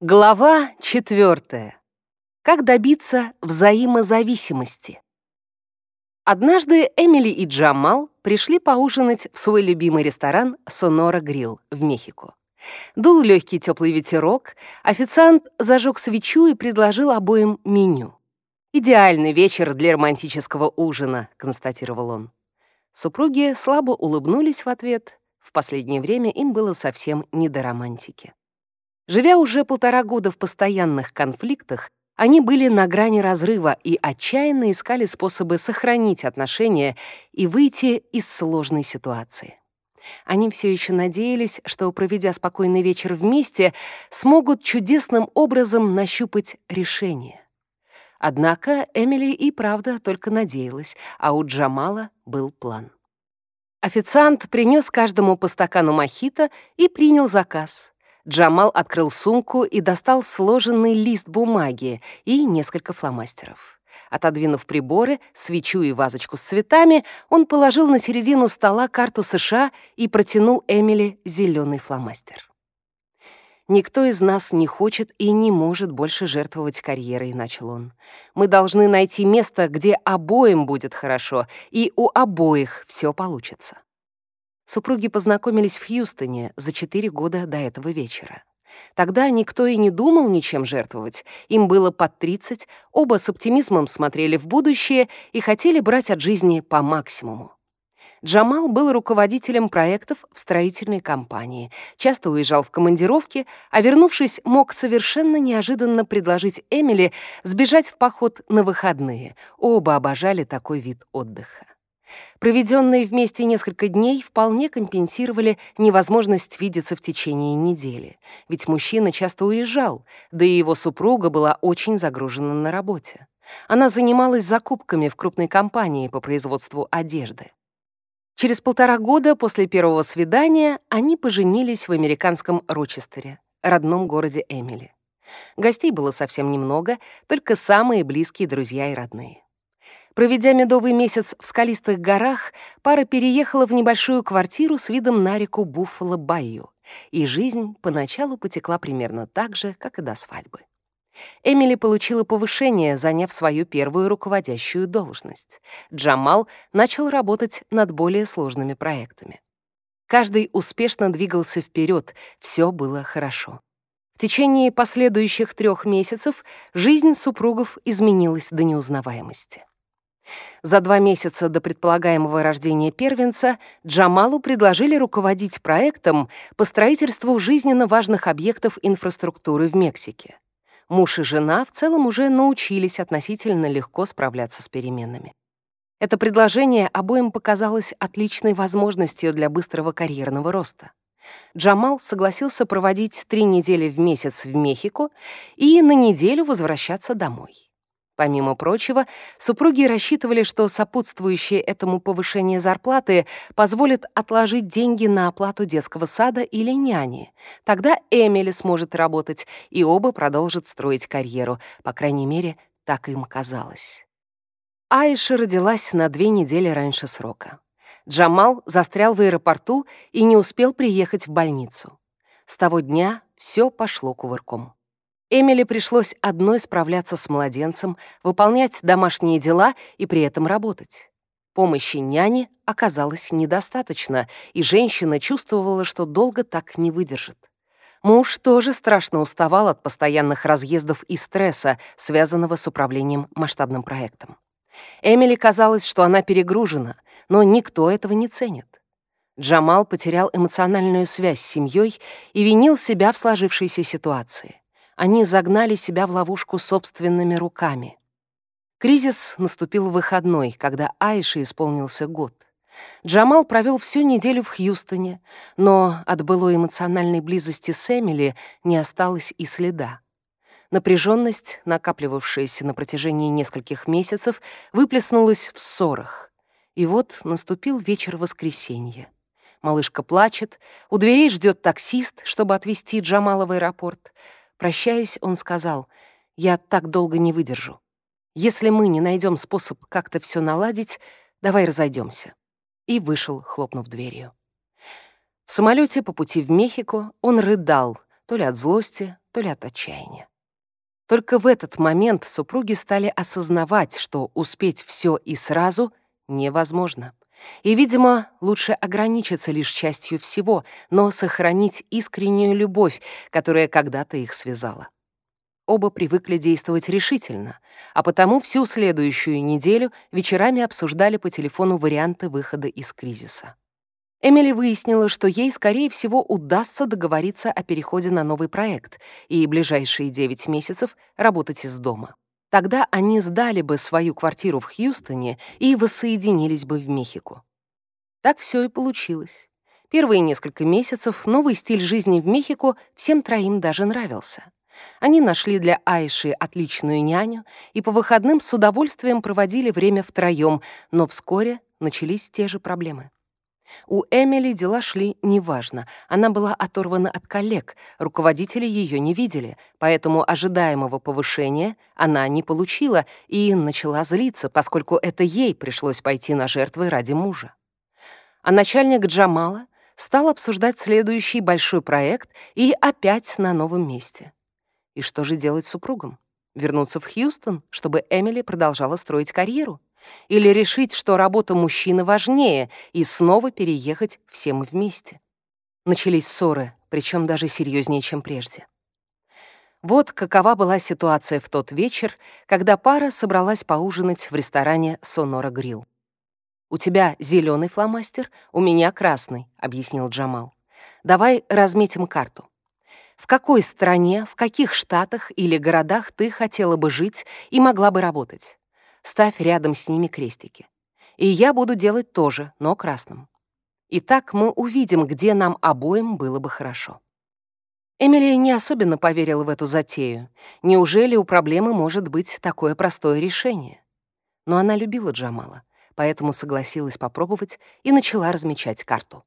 Глава четвертая. Как добиться взаимозависимости? Однажды Эмили и Джамал пришли поужинать в свой любимый ресторан «Сонора Грилл» в Мехико. Дул легкий теплый ветерок, официант зажег свечу и предложил обоим меню. «Идеальный вечер для романтического ужина», — констатировал он. Супруги слабо улыбнулись в ответ. В последнее время им было совсем не до романтики. Живя уже полтора года в постоянных конфликтах, они были на грани разрыва и отчаянно искали способы сохранить отношения и выйти из сложной ситуации. Они все еще надеялись, что, проведя спокойный вечер вместе, смогут чудесным образом нащупать решение. Однако Эмили и правда только надеялась, а у Джамала был план. Официант принес каждому по стакану мохито и принял заказ. Джамал открыл сумку и достал сложенный лист бумаги и несколько фломастеров. Отодвинув приборы, свечу и вазочку с цветами, он положил на середину стола карту США и протянул Эмили зеленый фломастер. «Никто из нас не хочет и не может больше жертвовать карьерой», — начал он. «Мы должны найти место, где обоим будет хорошо, и у обоих все получится». Супруги познакомились в Хьюстоне за четыре года до этого вечера. Тогда никто и не думал ничем жертвовать. Им было под 30, оба с оптимизмом смотрели в будущее и хотели брать от жизни по максимуму. Джамал был руководителем проектов в строительной компании, часто уезжал в командировки, а вернувшись, мог совершенно неожиданно предложить Эмили сбежать в поход на выходные. Оба обожали такой вид отдыха. Проведенные вместе несколько дней вполне компенсировали невозможность видеться в течение недели, ведь мужчина часто уезжал, да и его супруга была очень загружена на работе. Она занималась закупками в крупной компании по производству одежды. Через полтора года после первого свидания они поженились в американском Рочестере, родном городе Эмили. Гостей было совсем немного, только самые близкие друзья и родные. Проведя медовый месяц в скалистых горах, пара переехала в небольшую квартиру с видом на реку Буффало-Байю, и жизнь поначалу потекла примерно так же, как и до свадьбы. Эмили получила повышение, заняв свою первую руководящую должность. Джамал начал работать над более сложными проектами. Каждый успешно двигался вперед, все было хорошо. В течение последующих трех месяцев жизнь супругов изменилась до неузнаваемости. За два месяца до предполагаемого рождения первенца Джамалу предложили руководить проектом по строительству жизненно важных объектов инфраструктуры в Мексике муж и жена в целом уже научились относительно легко справляться с переменами. Это предложение обоим показалось отличной возможностью для быстрого карьерного роста. Джамал согласился проводить три недели в месяц в Мехико и на неделю возвращаться домой. Помимо прочего, супруги рассчитывали, что сопутствующее этому повышение зарплаты позволит отложить деньги на оплату детского сада или няни. Тогда Эмили сможет работать, и оба продолжат строить карьеру. По крайней мере, так им казалось. Айша родилась на две недели раньше срока. Джамал застрял в аэропорту и не успел приехать в больницу. С того дня все пошло кувырком. Эмили пришлось одной справляться с младенцем, выполнять домашние дела и при этом работать. Помощи няни оказалось недостаточно, и женщина чувствовала, что долго так не выдержит. Муж тоже страшно уставал от постоянных разъездов и стресса, связанного с управлением масштабным проектом. Эмили казалось, что она перегружена, но никто этого не ценит. Джамал потерял эмоциональную связь с семьей и винил себя в сложившейся ситуации. Они загнали себя в ловушку собственными руками. Кризис наступил в выходной, когда Айше исполнился год. Джамал провел всю неделю в Хьюстоне, но от былой эмоциональной близости с Эмили не осталось и следа. Напряженность, накапливавшаяся на протяжении нескольких месяцев, выплеснулась в ссорах. И вот наступил вечер воскресенья. Малышка плачет, у дверей ждет таксист, чтобы отвезти Джамала в аэропорт. Прощаясь, он сказал, «Я так долго не выдержу. Если мы не найдем способ как-то все наладить, давай разойдемся. И вышел, хлопнув дверью. В самолете по пути в Мехико он рыдал, то ли от злости, то ли от отчаяния. Только в этот момент супруги стали осознавать, что успеть все и сразу невозможно. И, видимо, лучше ограничиться лишь частью всего, но сохранить искреннюю любовь, которая когда-то их связала. Оба привыкли действовать решительно, а потому всю следующую неделю вечерами обсуждали по телефону варианты выхода из кризиса. Эмили выяснила, что ей, скорее всего, удастся договориться о переходе на новый проект и ближайшие 9 месяцев работать из дома. Тогда они сдали бы свою квартиру в Хьюстоне и воссоединились бы в Мехико. Так все и получилось. Первые несколько месяцев новый стиль жизни в Мехико всем троим даже нравился. Они нашли для Айши отличную няню и по выходным с удовольствием проводили время втроем, но вскоре начались те же проблемы. У Эмили дела шли неважно. Она была оторвана от коллег, руководители ее не видели, поэтому ожидаемого повышения она не получила и начала злиться, поскольку это ей пришлось пойти на жертвы ради мужа. А начальник Джамала стал обсуждать следующий большой проект и опять на новом месте. И что же делать с супругом? Вернуться в Хьюстон, чтобы Эмили продолжала строить карьеру? Или решить, что работа мужчины важнее, и снова переехать всем вместе? Начались ссоры, причем даже серьезнее, чем прежде. Вот какова была ситуация в тот вечер, когда пара собралась поужинать в ресторане «Сонора Грилл». «У тебя зеленый фломастер, у меня красный», — объяснил Джамал. «Давай разметим карту в какой стране, в каких штатах или городах ты хотела бы жить и могла бы работать. Ставь рядом с ними крестики. И я буду делать тоже, но красным. И так мы увидим, где нам обоим было бы хорошо. Эмили не особенно поверила в эту затею. Неужели у проблемы может быть такое простое решение? Но она любила Джамала, поэтому согласилась попробовать и начала размечать карту.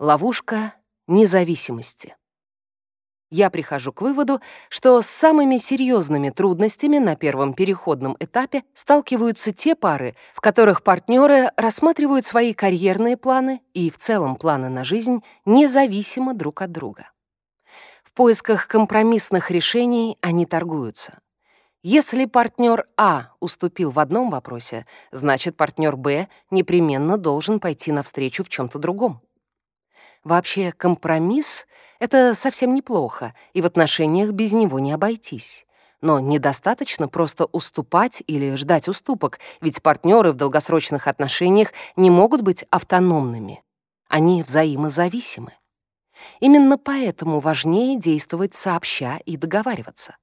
Ловушка независимости. Я прихожу к выводу, что с самыми серьезными трудностями на первом переходном этапе сталкиваются те пары, в которых партнеры рассматривают свои карьерные планы и в целом планы на жизнь независимо друг от друга. В поисках компромиссных решений они торгуются. Если партнер А уступил в одном вопросе, значит партнер Б непременно должен пойти навстречу в чем-то другом. Вообще, компромисс — это совсем неплохо, и в отношениях без него не обойтись. Но недостаточно просто уступать или ждать уступок, ведь партнеры в долгосрочных отношениях не могут быть автономными. Они взаимозависимы. Именно поэтому важнее действовать сообща и договариваться.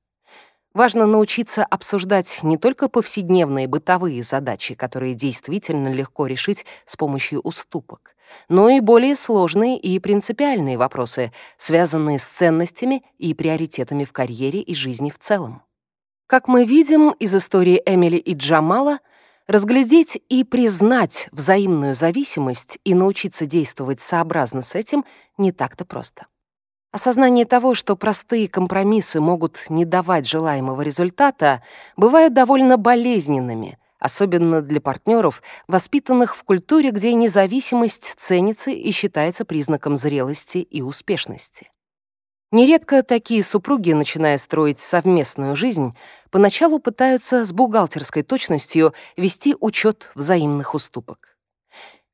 Важно научиться обсуждать не только повседневные бытовые задачи, которые действительно легко решить с помощью уступок, но и более сложные и принципиальные вопросы, связанные с ценностями и приоритетами в карьере и жизни в целом. Как мы видим из истории Эмили и Джамала, разглядеть и признать взаимную зависимость и научиться действовать сообразно с этим не так-то просто. Осознание того, что простые компромиссы могут не давать желаемого результата, бывают довольно болезненными, особенно для партнеров, воспитанных в культуре, где независимость ценится и считается признаком зрелости и успешности. Нередко такие супруги, начиная строить совместную жизнь, поначалу пытаются с бухгалтерской точностью вести учет взаимных уступок.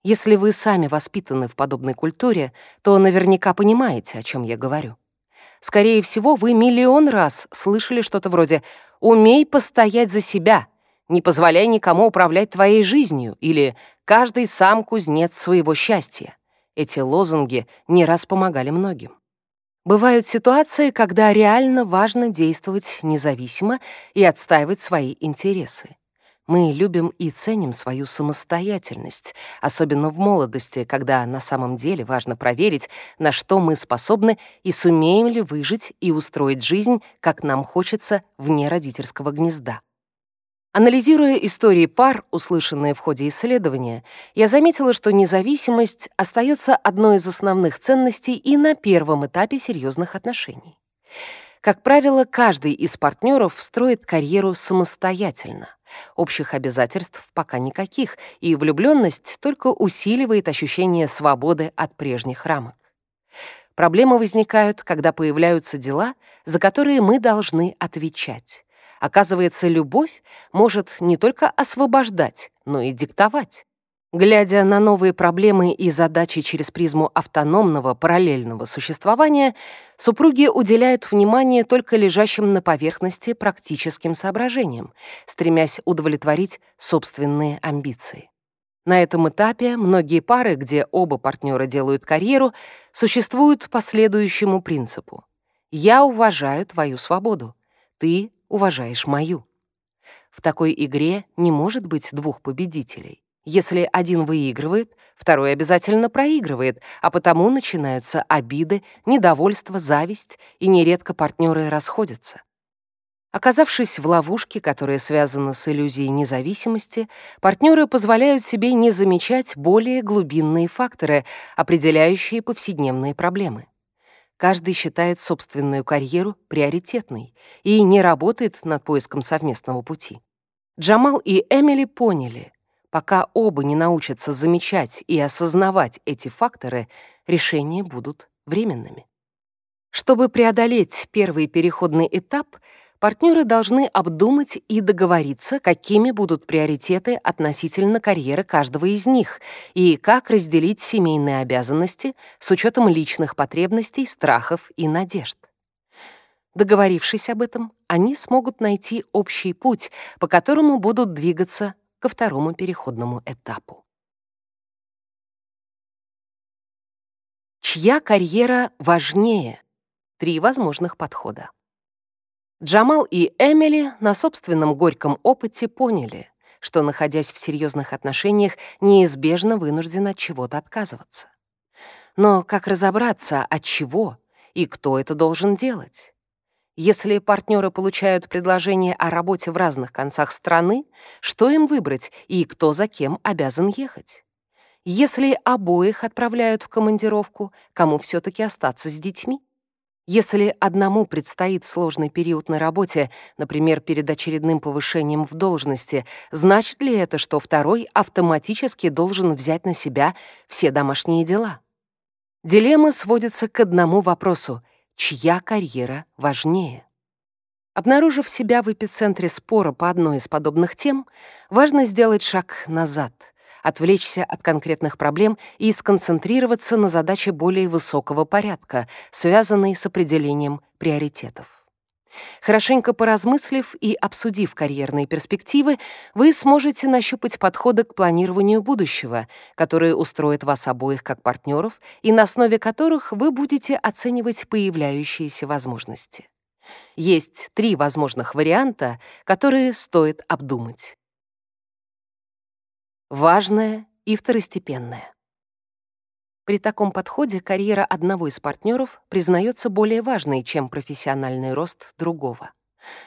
Если вы сами воспитаны в подобной культуре, то наверняка понимаете, о чем я говорю. Скорее всего, вы миллион раз слышали что-то вроде «умей постоять за себя», «не позволяй никому управлять твоей жизнью» или «каждый сам кузнец своего счастья». Эти лозунги не раз помогали многим. Бывают ситуации, когда реально важно действовать независимо и отстаивать свои интересы. Мы любим и ценим свою самостоятельность, особенно в молодости, когда на самом деле важно проверить, на что мы способны и сумеем ли выжить и устроить жизнь, как нам хочется, вне родительского гнезда. Анализируя истории пар, услышанные в ходе исследования, я заметила, что независимость остается одной из основных ценностей и на первом этапе серьезных отношений. Как правило, каждый из партнеров строит карьеру самостоятельно. Общих обязательств пока никаких, и влюбленность только усиливает ощущение свободы от прежних рамок. Проблемы возникают, когда появляются дела, за которые мы должны отвечать. Оказывается, любовь может не только освобождать, но и диктовать. Глядя на новые проблемы и задачи через призму автономного параллельного существования, супруги уделяют внимание только лежащим на поверхности практическим соображениям, стремясь удовлетворить собственные амбиции. На этом этапе многие пары, где оба партнера делают карьеру, существуют по следующему принципу. «Я уважаю твою свободу, ты уважаешь мою». В такой игре не может быть двух победителей. Если один выигрывает, второй обязательно проигрывает, а потому начинаются обиды, недовольство, зависть, и нередко партнеры расходятся. Оказавшись в ловушке, которая связана с иллюзией независимости, партнеры позволяют себе не замечать более глубинные факторы, определяющие повседневные проблемы. Каждый считает собственную карьеру приоритетной и не работает над поиском совместного пути. Джамал и Эмили поняли, Пока оба не научатся замечать и осознавать эти факторы, решения будут временными. Чтобы преодолеть первый переходный этап, партнеры должны обдумать и договориться, какими будут приоритеты относительно карьеры каждого из них и как разделить семейные обязанности с учетом личных потребностей, страхов и надежд. Договорившись об этом, они смогут найти общий путь, по которому будут двигаться ко второму переходному этапу. Чья карьера важнее? Три возможных подхода. Джамал и Эмили на собственном горьком опыте поняли, что, находясь в серьезных отношениях, неизбежно вынуждены от чего-то отказываться. Но как разобраться, от чего и кто это должен делать? Если партнеры получают предложение о работе в разных концах страны, что им выбрать и кто за кем обязан ехать? Если обоих отправляют в командировку, кому все-таки остаться с детьми? Если одному предстоит сложный период на работе, например, перед очередным повышением в должности, значит ли это, что второй автоматически должен взять на себя все домашние дела? Дилемма сводится к одному вопросу — чья карьера важнее. Обнаружив себя в эпицентре спора по одной из подобных тем, важно сделать шаг назад, отвлечься от конкретных проблем и сконцентрироваться на задаче более высокого порядка, связанной с определением приоритетов. Хорошенько поразмыслив и обсудив карьерные перспективы, вы сможете нащупать подходы к планированию будущего, которые устроят вас обоих как партнеров и на основе которых вы будете оценивать появляющиеся возможности. Есть три возможных варианта, которые стоит обдумать. Важное и второстепенное. При таком подходе карьера одного из партнеров признается более важной, чем профессиональный рост другого.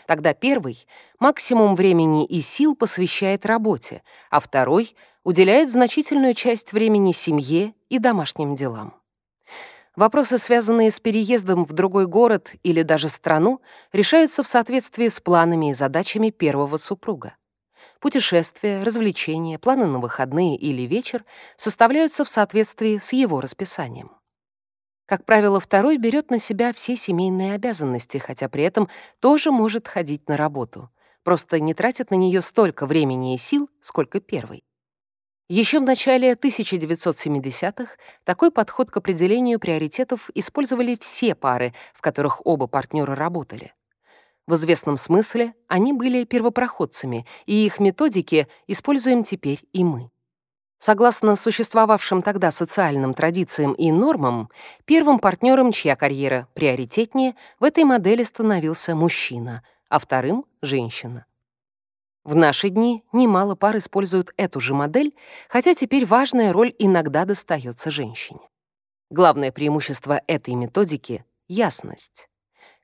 Тогда первый максимум времени и сил посвящает работе, а второй уделяет значительную часть времени семье и домашним делам. Вопросы, связанные с переездом в другой город или даже страну, решаются в соответствии с планами и задачами первого супруга. Путешествия, развлечения, планы на выходные или вечер составляются в соответствии с его расписанием. Как правило, второй берет на себя все семейные обязанности, хотя при этом тоже может ходить на работу. Просто не тратит на нее столько времени и сил, сколько первый. Еще в начале 1970-х такой подход к определению приоритетов использовали все пары, в которых оба партнера работали. В известном смысле они были первопроходцами, и их методики используем теперь и мы. Согласно существовавшим тогда социальным традициям и нормам, первым партнером, чья карьера приоритетнее, в этой модели становился мужчина, а вторым — женщина. В наши дни немало пар используют эту же модель, хотя теперь важная роль иногда достается женщине. Главное преимущество этой методики — ясность.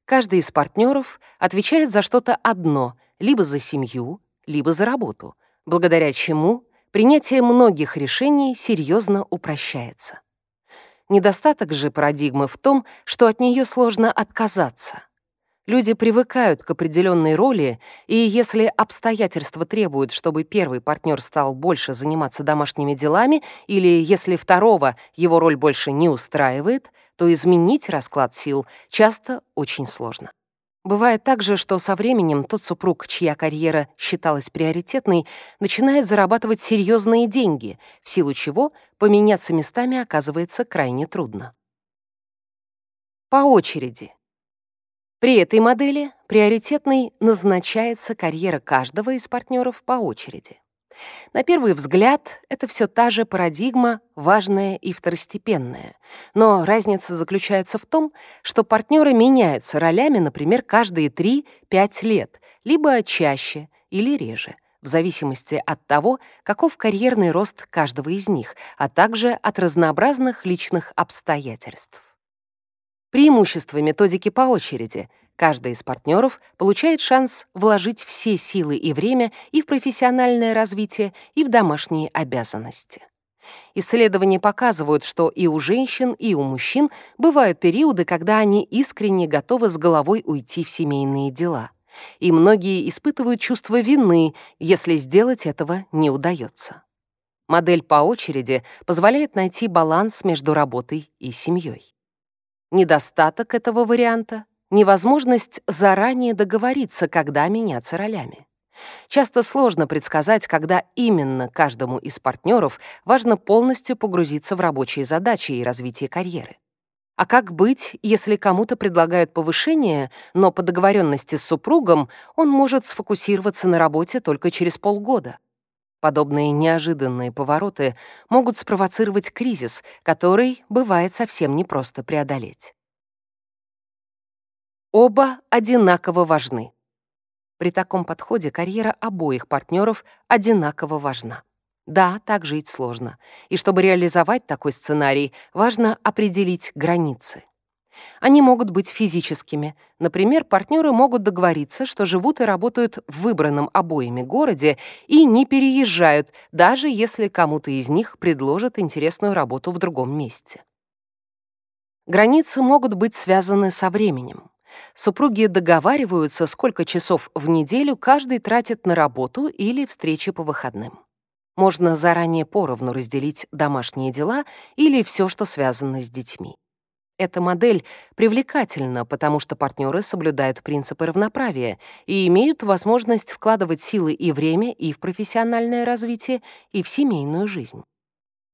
Каждый из партнеров отвечает за что-то одно, либо за семью, либо за работу, благодаря чему принятие многих решений серьезно упрощается. Недостаток же парадигмы в том, что от нее сложно отказаться. Люди привыкают к определенной роли, и если обстоятельства требуют, чтобы первый партнер стал больше заниматься домашними делами, или если второго его роль больше не устраивает, то изменить расклад сил часто очень сложно. Бывает также, что со временем тот супруг, чья карьера считалась приоритетной, начинает зарабатывать серьезные деньги, в силу чего поменяться местами оказывается крайне трудно. По очереди. При этой модели приоритетной назначается карьера каждого из партнеров по очереди. На первый взгляд, это все та же парадигма, важная и второстепенная. Но разница заключается в том, что партнеры меняются ролями, например, каждые 3-5 лет, либо чаще или реже, в зависимости от того, каков карьерный рост каждого из них, а также от разнообразных личных обстоятельств. Преимущество методики по очереди — Каждый из партнеров получает шанс вложить все силы и время и в профессиональное развитие, и в домашние обязанности. Исследования показывают, что и у женщин, и у мужчин бывают периоды, когда они искренне готовы с головой уйти в семейные дела. И многие испытывают чувство вины, если сделать этого не удается. Модель по очереди позволяет найти баланс между работой и семьей. Недостаток этого варианта невозможность заранее договориться, когда меняться ролями. Часто сложно предсказать, когда именно каждому из партнеров важно полностью погрузиться в рабочие задачи и развитие карьеры. А как быть, если кому-то предлагают повышение, но по договоренности с супругом он может сфокусироваться на работе только через полгода? Подобные неожиданные повороты могут спровоцировать кризис, который бывает совсем непросто преодолеть. Оба одинаково важны. При таком подходе карьера обоих партнеров одинаково важна. Да, так жить сложно. И чтобы реализовать такой сценарий, важно определить границы. Они могут быть физическими. Например, партнеры могут договориться, что живут и работают в выбранном обоими городе и не переезжают, даже если кому-то из них предложат интересную работу в другом месте. Границы могут быть связаны со временем. Супруги договариваются, сколько часов в неделю каждый тратит на работу или встречи по выходным. Можно заранее поровну разделить домашние дела или все, что связано с детьми. Эта модель привлекательна, потому что партнеры соблюдают принципы равноправия и имеют возможность вкладывать силы и время и в профессиональное развитие, и в семейную жизнь.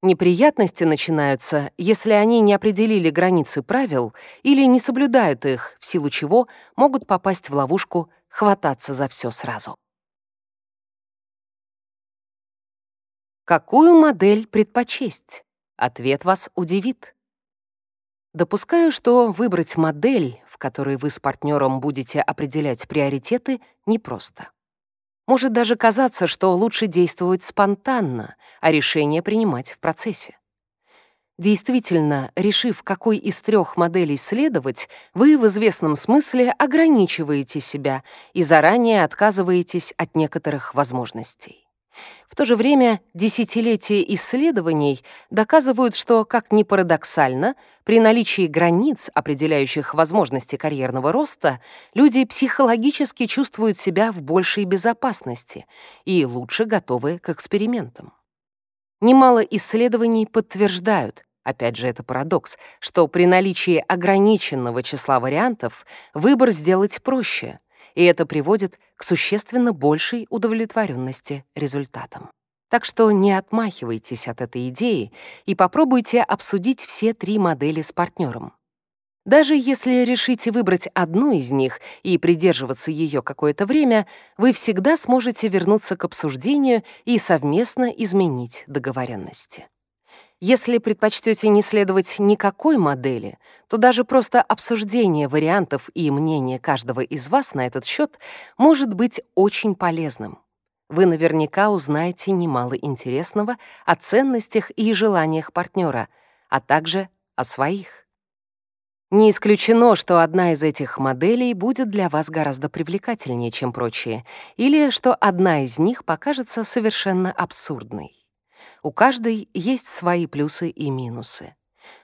Неприятности начинаются, если они не определили границы правил или не соблюдают их, в силу чего могут попасть в ловушку хвататься за все сразу. Какую модель предпочесть? Ответ вас удивит. Допускаю, что выбрать модель, в которой вы с партнером будете определять приоритеты, непросто. Может даже казаться, что лучше действовать спонтанно, а решение принимать в процессе. Действительно, решив, какой из трех моделей следовать, вы в известном смысле ограничиваете себя и заранее отказываетесь от некоторых возможностей. В то же время десятилетия исследований доказывают, что, как ни парадоксально, при наличии границ, определяющих возможности карьерного роста, люди психологически чувствуют себя в большей безопасности и лучше готовы к экспериментам. Немало исследований подтверждают, опять же это парадокс, что при наличии ограниченного числа вариантов выбор сделать проще — и это приводит к существенно большей удовлетворенности результатом. Так что не отмахивайтесь от этой идеи и попробуйте обсудить все три модели с партнером. Даже если решите выбрать одну из них и придерживаться ее какое-то время, вы всегда сможете вернуться к обсуждению и совместно изменить договоренности. Если предпочтете не следовать никакой модели, то даже просто обсуждение вариантов и мнения каждого из вас на этот счет может быть очень полезным. Вы наверняка узнаете немало интересного о ценностях и желаниях партнера, а также о своих. Не исключено, что одна из этих моделей будет для вас гораздо привлекательнее, чем прочие, или что одна из них покажется совершенно абсурдной. У каждой есть свои плюсы и минусы.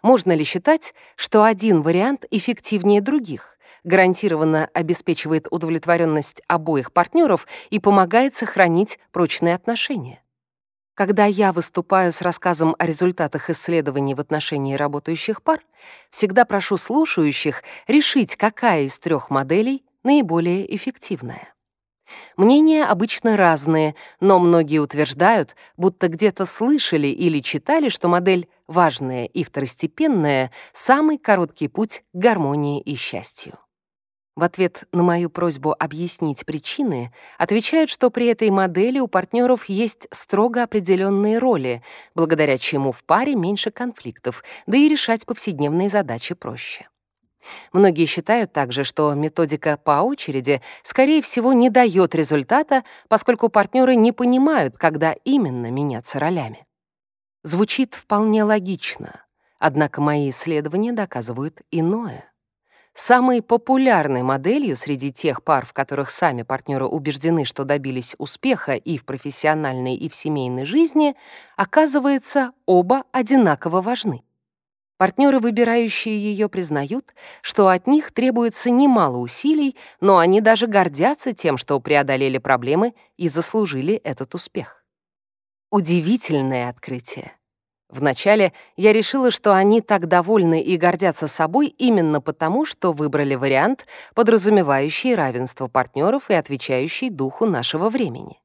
Можно ли считать, что один вариант эффективнее других, гарантированно обеспечивает удовлетворенность обоих партнеров и помогает сохранить прочные отношения? Когда я выступаю с рассказом о результатах исследований в отношении работающих пар, всегда прошу слушающих решить, какая из трех моделей наиболее эффективная. Мнения обычно разные, но многие утверждают, будто где-то слышали или читали, что модель «важная» и «второстепенная» — самый короткий путь к гармонии и счастью. В ответ на мою просьбу объяснить причины, отвечают, что при этой модели у партнеров есть строго определенные роли, благодаря чему в паре меньше конфликтов, да и решать повседневные задачи проще. Многие считают также, что методика по очереди, скорее всего, не дает результата, поскольку партнеры не понимают, когда именно меняться ролями. Звучит вполне логично, однако мои исследования доказывают иное. Самой популярной моделью среди тех пар, в которых сами партнеры убеждены, что добились успеха и в профессиональной, и в семейной жизни, оказывается, оба одинаково важны. Партнеры, выбирающие ее, признают, что от них требуется немало усилий, но они даже гордятся тем, что преодолели проблемы и заслужили этот успех. Удивительное открытие. Вначале я решила, что они так довольны и гордятся собой именно потому, что выбрали вариант, подразумевающий равенство партнеров и отвечающий духу нашего времени.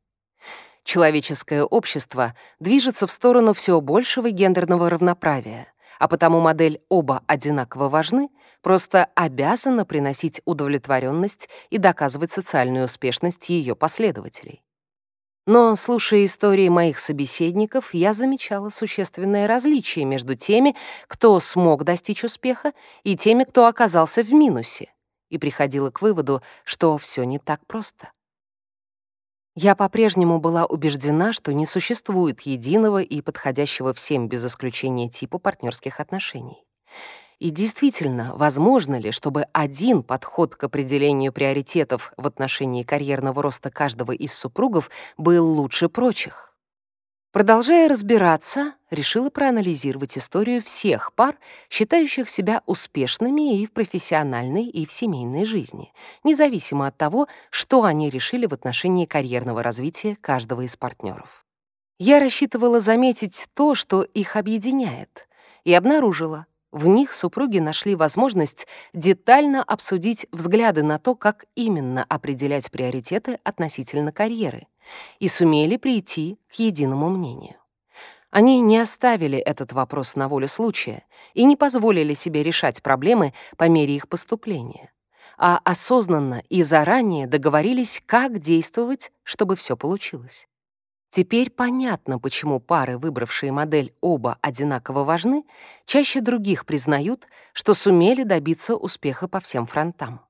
Человеческое общество движется в сторону все большего гендерного равноправия а потому модель «оба одинаково важны» просто обязана приносить удовлетворенность и доказывать социальную успешность ее последователей. Но, слушая истории моих собеседников, я замечала существенное различие между теми, кто смог достичь успеха, и теми, кто оказался в минусе, и приходила к выводу, что все не так просто. Я по-прежнему была убеждена, что не существует единого и подходящего всем без исключения типа партнерских отношений. И действительно, возможно ли, чтобы один подход к определению приоритетов в отношении карьерного роста каждого из супругов был лучше прочих? Продолжая разбираться, решила проанализировать историю всех пар, считающих себя успешными и в профессиональной, и в семейной жизни, независимо от того, что они решили в отношении карьерного развития каждого из партнеров. Я рассчитывала заметить то, что их объединяет, и обнаружила, в них супруги нашли возможность детально обсудить взгляды на то, как именно определять приоритеты относительно карьеры, и сумели прийти к единому мнению. Они не оставили этот вопрос на волю случая и не позволили себе решать проблемы по мере их поступления, а осознанно и заранее договорились, как действовать, чтобы все получилось. Теперь понятно, почему пары, выбравшие модель «оба одинаково важны», чаще других признают, что сумели добиться успеха по всем фронтам.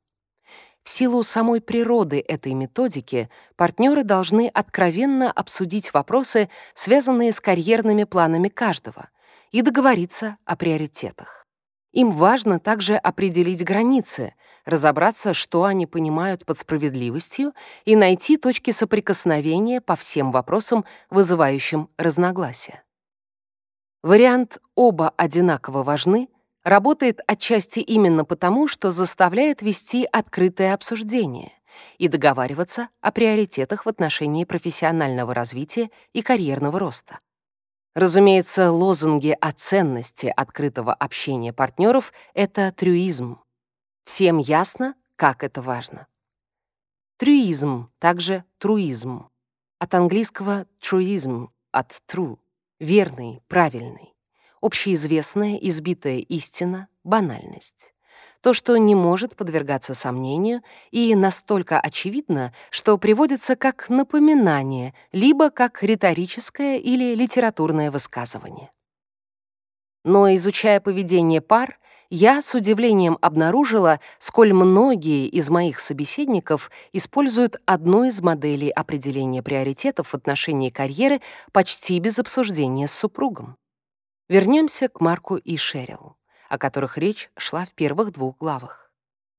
В силу самой природы этой методики партнеры должны откровенно обсудить вопросы, связанные с карьерными планами каждого, и договориться о приоритетах. Им важно также определить границы, разобраться, что они понимают под справедливостью, и найти точки соприкосновения по всем вопросам, вызывающим разногласия. Вариант «оба одинаково важны» работает отчасти именно потому, что заставляет вести открытое обсуждение и договариваться о приоритетах в отношении профессионального развития и карьерного роста. Разумеется, лозунги о ценности открытого общения партнеров — это трюизм. Всем ясно, как это важно. Трюизм, также труизм. От английского truism, от true, верный, правильный. Общеизвестная, избитая истина, банальность то, что не может подвергаться сомнению и настолько очевидно, что приводится как напоминание, либо как риторическое или литературное высказывание. Но, изучая поведение пар, я с удивлением обнаружила, сколь многие из моих собеседников используют одну из моделей определения приоритетов в отношении карьеры почти без обсуждения с супругом. Вернемся к Марку и Шерил о которых речь шла в первых двух главах.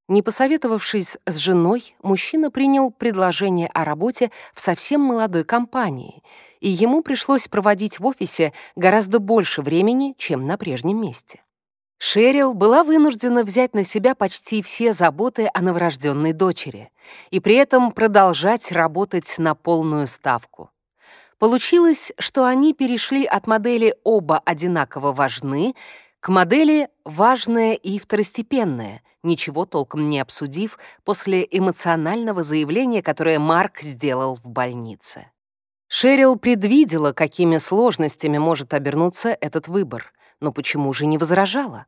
Не посоветовавшись с женой, мужчина принял предложение о работе в совсем молодой компании, и ему пришлось проводить в офисе гораздо больше времени, чем на прежнем месте. Шерил была вынуждена взять на себя почти все заботы о новорожденной дочери и при этом продолжать работать на полную ставку. Получилось, что они перешли от модели «оба одинаково важны» к модели «важное и второстепенное», ничего толком не обсудив после эмоционального заявления, которое Марк сделал в больнице. Шерил предвидела, какими сложностями может обернуться этот выбор, но почему же не возражала?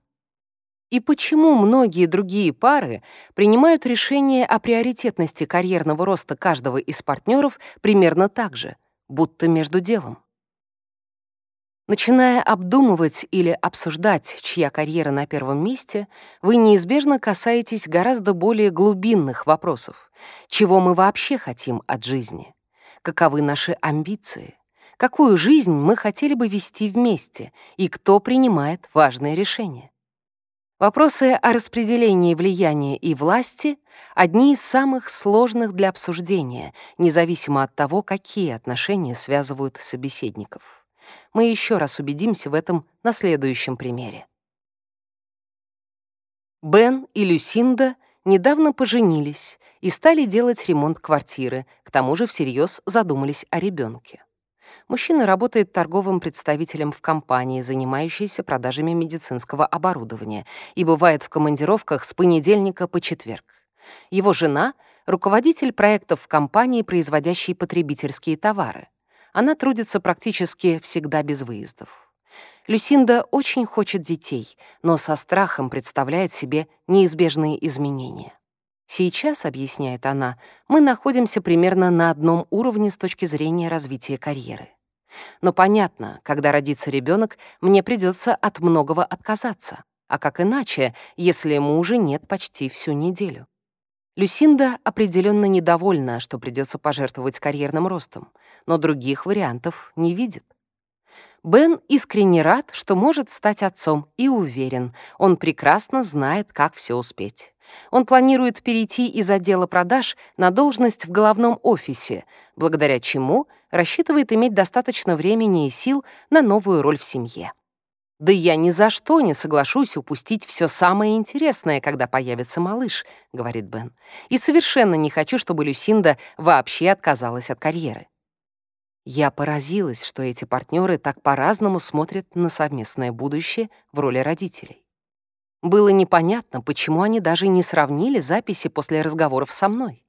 И почему многие другие пары принимают решение о приоритетности карьерного роста каждого из партнеров примерно так же, будто между делом? Начиная обдумывать или обсуждать, чья карьера на первом месте, вы неизбежно касаетесь гораздо более глубинных вопросов. Чего мы вообще хотим от жизни? Каковы наши амбиции? Какую жизнь мы хотели бы вести вместе? И кто принимает важные решения? Вопросы о распределении влияния и власти — одни из самых сложных для обсуждения, независимо от того, какие отношения связывают собеседников. Мы еще раз убедимся в этом на следующем примере. Бен и Люсинда недавно поженились и стали делать ремонт квартиры, к тому же всерьез задумались о ребенке. Мужчина работает торговым представителем в компании, занимающейся продажами медицинского оборудования, и бывает в командировках с понедельника по четверг. Его жена — руководитель проектов в компании, производящей потребительские товары. Она трудится практически всегда без выездов. Люсинда очень хочет детей, но со страхом представляет себе неизбежные изменения. Сейчас, объясняет она, мы находимся примерно на одном уровне с точки зрения развития карьеры. Но понятно, когда родится ребенок, мне придется от многого отказаться. А как иначе, если мужа нет почти всю неделю? Люсинда определенно недовольна, что придется пожертвовать карьерным ростом, но других вариантов не видит. Бен искренне рад, что может стать отцом, и уверен, он прекрасно знает, как все успеть. Он планирует перейти из отдела продаж на должность в головном офисе, благодаря чему рассчитывает иметь достаточно времени и сил на новую роль в семье. «Да я ни за что не соглашусь упустить все самое интересное, когда появится малыш», — говорит Бен. «И совершенно не хочу, чтобы Люсинда вообще отказалась от карьеры». Я поразилась, что эти партнеры так по-разному смотрят на совместное будущее в роли родителей. Было непонятно, почему они даже не сравнили записи после разговоров со мной.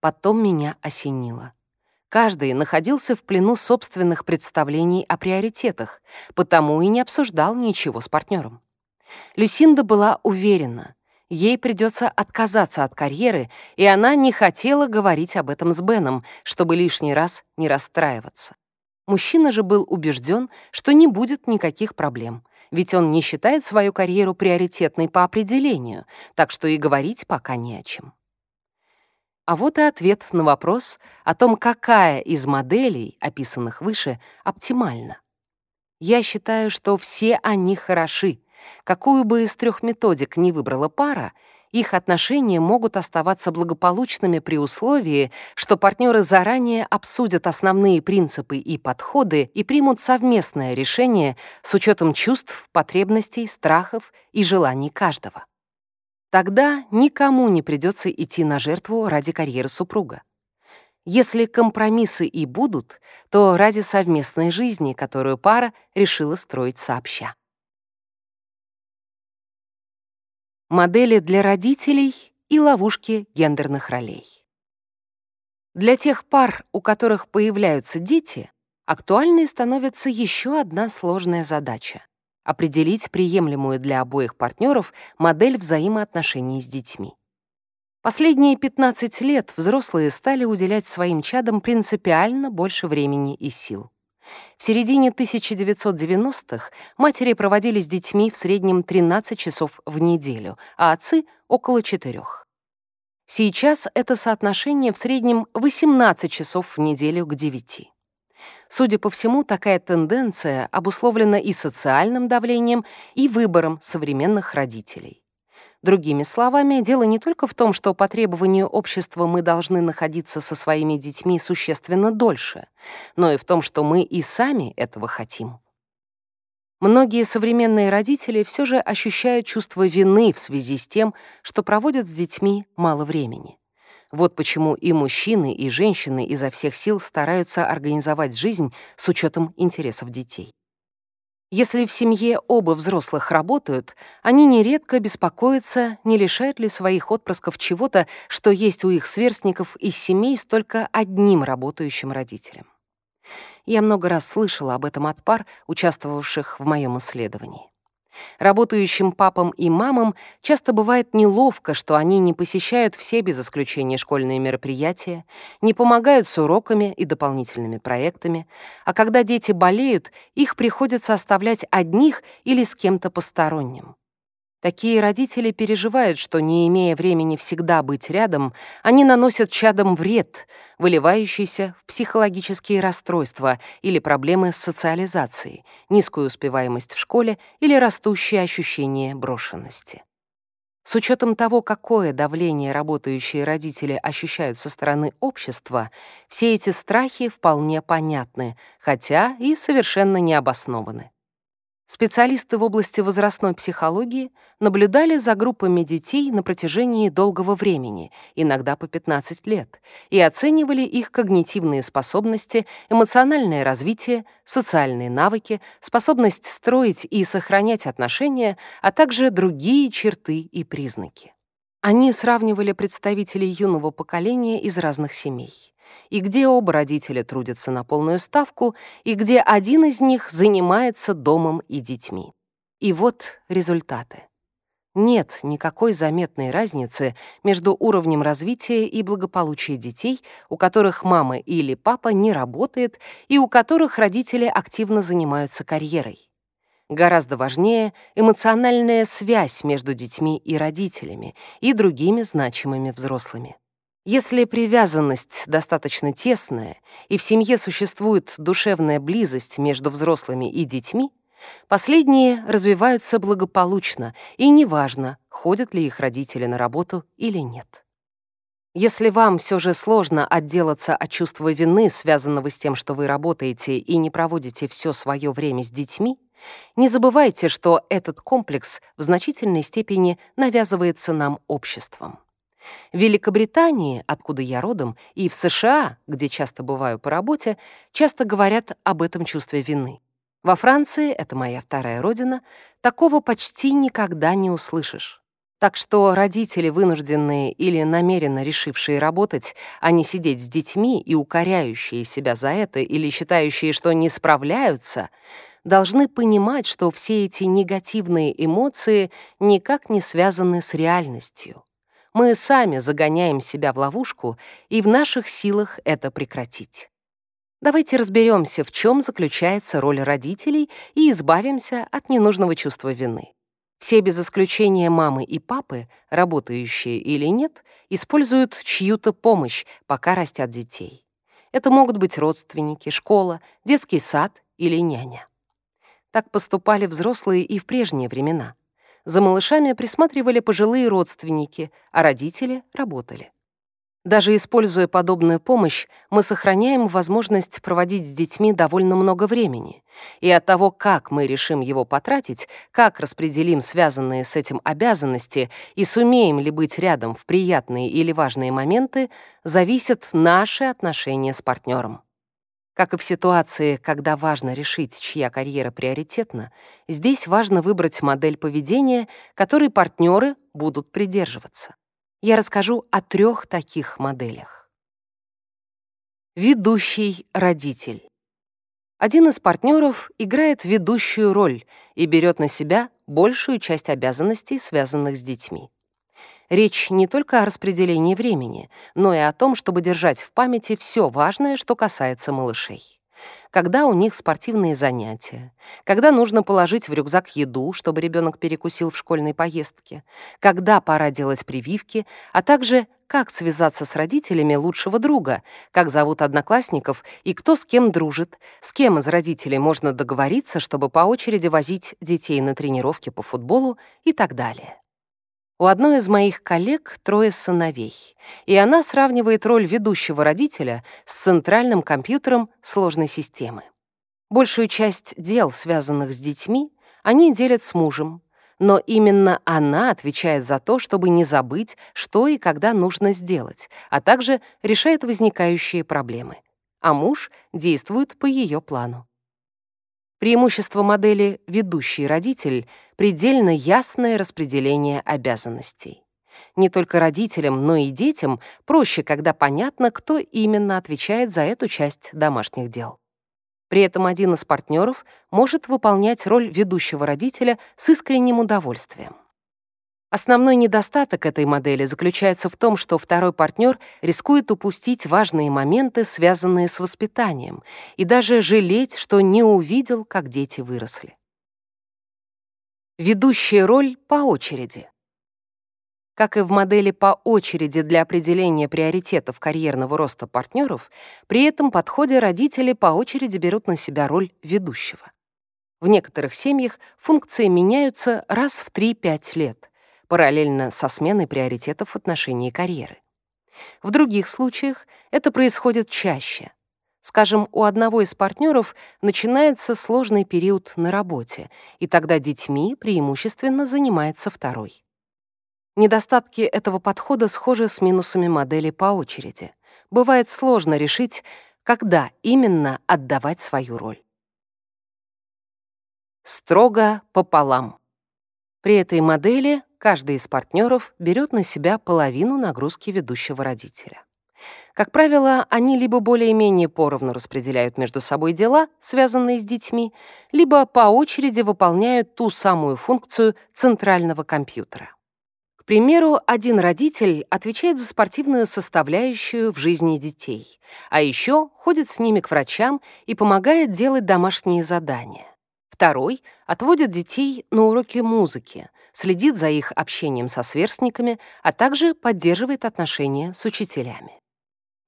Потом меня осенило. Каждый находился в плену собственных представлений о приоритетах, потому и не обсуждал ничего с партнером. Люсинда была уверена, ей придется отказаться от карьеры, и она не хотела говорить об этом с Беном, чтобы лишний раз не расстраиваться. Мужчина же был убежден, что не будет никаких проблем, ведь он не считает свою карьеру приоритетной по определению, так что и говорить пока не о чем. А вот и ответ на вопрос о том, какая из моделей, описанных выше, оптимальна. Я считаю, что все они хороши. Какую бы из трех методик ни выбрала пара, их отношения могут оставаться благополучными при условии, что партнеры заранее обсудят основные принципы и подходы и примут совместное решение с учетом чувств, потребностей, страхов и желаний каждого. Тогда никому не придется идти на жертву ради карьеры супруга. Если компромиссы и будут, то ради совместной жизни, которую пара решила строить сообща. Модели для родителей и ловушки гендерных ролей. Для тех пар, у которых появляются дети, актуальной становится еще одна сложная задача — определить приемлемую для обоих партнеров модель взаимоотношений с детьми. Последние 15 лет взрослые стали уделять своим чадам принципиально больше времени и сил. В середине 1990-х матери проводили с детьми в среднем 13 часов в неделю, а отцы — около 4. Сейчас это соотношение в среднем 18 часов в неделю к 9. Судя по всему, такая тенденция обусловлена и социальным давлением, и выбором современных родителей. Другими словами, дело не только в том, что по требованию общества мы должны находиться со своими детьми существенно дольше, но и в том, что мы и сами этого хотим. Многие современные родители все же ощущают чувство вины в связи с тем, что проводят с детьми мало времени. Вот почему и мужчины, и женщины изо всех сил стараются организовать жизнь с учетом интересов детей. Если в семье оба взрослых работают, они нередко беспокоятся, не лишают ли своих отпрысков чего-то, что есть у их сверстников из семей с только одним работающим родителем. Я много раз слышала об этом от пар, участвовавших в моем исследовании. Работающим папам и мамам часто бывает неловко, что они не посещают все без исключения школьные мероприятия, не помогают с уроками и дополнительными проектами, а когда дети болеют, их приходится оставлять одних или с кем-то посторонним. Такие родители переживают, что, не имея времени всегда быть рядом, они наносят чадам вред, выливающийся в психологические расстройства или проблемы с социализацией, низкую успеваемость в школе или растущее ощущение брошенности. С учетом того, какое давление работающие родители ощущают со стороны общества, все эти страхи вполне понятны, хотя и совершенно необоснованы. Специалисты в области возрастной психологии наблюдали за группами детей на протяжении долгого времени, иногда по 15 лет, и оценивали их когнитивные способности, эмоциональное развитие, социальные навыки, способность строить и сохранять отношения, а также другие черты и признаки. Они сравнивали представителей юного поколения из разных семей и где оба родителя трудятся на полную ставку, и где один из них занимается домом и детьми. И вот результаты. Нет никакой заметной разницы между уровнем развития и благополучия детей, у которых мама или папа не работает и у которых родители активно занимаются карьерой. Гораздо важнее эмоциональная связь между детьми и родителями и другими значимыми взрослыми. Если привязанность достаточно тесная и в семье существует душевная близость между взрослыми и детьми, последние развиваются благополучно, и неважно, ходят ли их родители на работу или нет. Если вам все же сложно отделаться от чувства вины, связанного с тем, что вы работаете и не проводите все свое время с детьми, не забывайте, что этот комплекс в значительной степени навязывается нам обществом. В Великобритании, откуда я родом, и в США, где часто бываю по работе, часто говорят об этом чувстве вины. Во Франции, это моя вторая родина, такого почти никогда не услышишь. Так что родители, вынужденные или намеренно решившие работать, а не сидеть с детьми и укоряющие себя за это или считающие, что не справляются, должны понимать, что все эти негативные эмоции никак не связаны с реальностью. Мы сами загоняем себя в ловушку, и в наших силах это прекратить. Давайте разберемся, в чем заключается роль родителей и избавимся от ненужного чувства вины. Все без исключения мамы и папы, работающие или нет, используют чью-то помощь, пока растят детей. Это могут быть родственники, школа, детский сад или няня. Так поступали взрослые и в прежние времена. За малышами присматривали пожилые родственники, а родители работали. Даже используя подобную помощь, мы сохраняем возможность проводить с детьми довольно много времени. И от того, как мы решим его потратить, как распределим связанные с этим обязанности и сумеем ли быть рядом в приятные или важные моменты, зависят наши отношения с партнером. Как и в ситуации, когда важно решить, чья карьера приоритетна, здесь важно выбрать модель поведения, которой партнеры будут придерживаться. Я расскажу о трех таких моделях. Ведущий родитель. Один из партнеров играет ведущую роль и берет на себя большую часть обязанностей, связанных с детьми. Речь не только о распределении времени, но и о том, чтобы держать в памяти все важное, что касается малышей. Когда у них спортивные занятия, когда нужно положить в рюкзак еду, чтобы ребенок перекусил в школьной поездке, когда пора делать прививки, а также как связаться с родителями лучшего друга, как зовут одноклассников и кто с кем дружит, с кем из родителей можно договориться, чтобы по очереди возить детей на тренировки по футболу и так далее. У одной из моих коллег трое сыновей, и она сравнивает роль ведущего родителя с центральным компьютером сложной системы. Большую часть дел, связанных с детьми, они делят с мужем, но именно она отвечает за то, чтобы не забыть, что и когда нужно сделать, а также решает возникающие проблемы. А муж действует по ее плану. Преимущество модели «ведущий родитель» — предельно ясное распределение обязанностей. Не только родителям, но и детям проще, когда понятно, кто именно отвечает за эту часть домашних дел. При этом один из партнеров может выполнять роль ведущего родителя с искренним удовольствием. Основной недостаток этой модели заключается в том, что второй партнер рискует упустить важные моменты, связанные с воспитанием, и даже жалеть, что не увидел, как дети выросли. Ведущая роль по очереди. Как и в модели по очереди для определения приоритетов карьерного роста партнеров, при этом подходе родители по очереди берут на себя роль ведущего. В некоторых семьях функции меняются раз в 3-5 лет, параллельно со сменой приоритетов в отношении карьеры. В других случаях это происходит чаще. Скажем, у одного из партнеров начинается сложный период на работе, и тогда детьми преимущественно занимается второй. Недостатки этого подхода схожи с минусами модели по очереди. Бывает сложно решить, когда именно отдавать свою роль. Строго пополам. При этой модели каждый из партнеров берет на себя половину нагрузки ведущего родителя. Как правило, они либо более-менее поровну распределяют между собой дела, связанные с детьми, либо по очереди выполняют ту самую функцию центрального компьютера примеру, один родитель отвечает за спортивную составляющую в жизни детей, а еще ходит с ними к врачам и помогает делать домашние задания. Второй отводит детей на уроки музыки, следит за их общением со сверстниками, а также поддерживает отношения с учителями.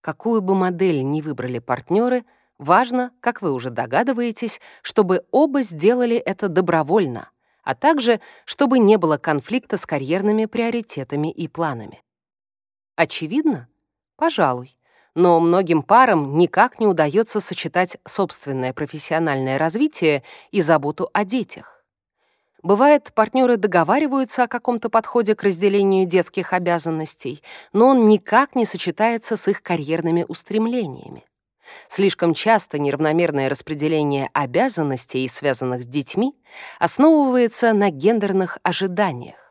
Какую бы модель ни выбрали партнеры, важно, как вы уже догадываетесь, чтобы оба сделали это добровольно — а также чтобы не было конфликта с карьерными приоритетами и планами. Очевидно? Пожалуй. Но многим парам никак не удается сочетать собственное профессиональное развитие и заботу о детях. Бывает, партнеры договариваются о каком-то подходе к разделению детских обязанностей, но он никак не сочетается с их карьерными устремлениями. Слишком часто неравномерное распределение обязанностей, связанных с детьми, основывается на гендерных ожиданиях.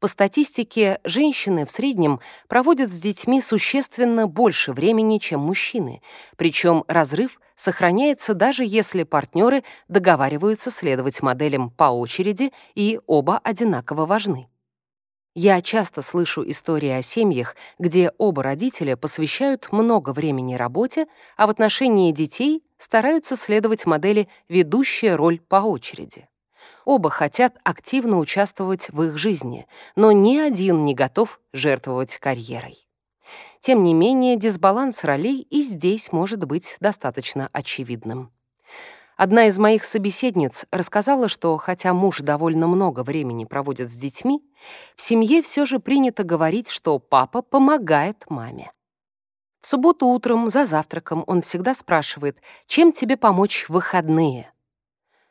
По статистике, женщины в среднем проводят с детьми существенно больше времени, чем мужчины, причем разрыв сохраняется даже если партнеры договариваются следовать моделям по очереди и оба одинаково важны. Я часто слышу истории о семьях, где оба родителя посвящают много времени работе, а в отношении детей стараются следовать модели «ведущая роль по очереди». Оба хотят активно участвовать в их жизни, но ни один не готов жертвовать карьерой. Тем не менее, дисбаланс ролей и здесь может быть достаточно очевидным. Одна из моих собеседниц рассказала, что хотя муж довольно много времени проводит с детьми, в семье все же принято говорить, что папа помогает маме. В субботу утром за завтраком он всегда спрашивает, чем тебе помочь в выходные.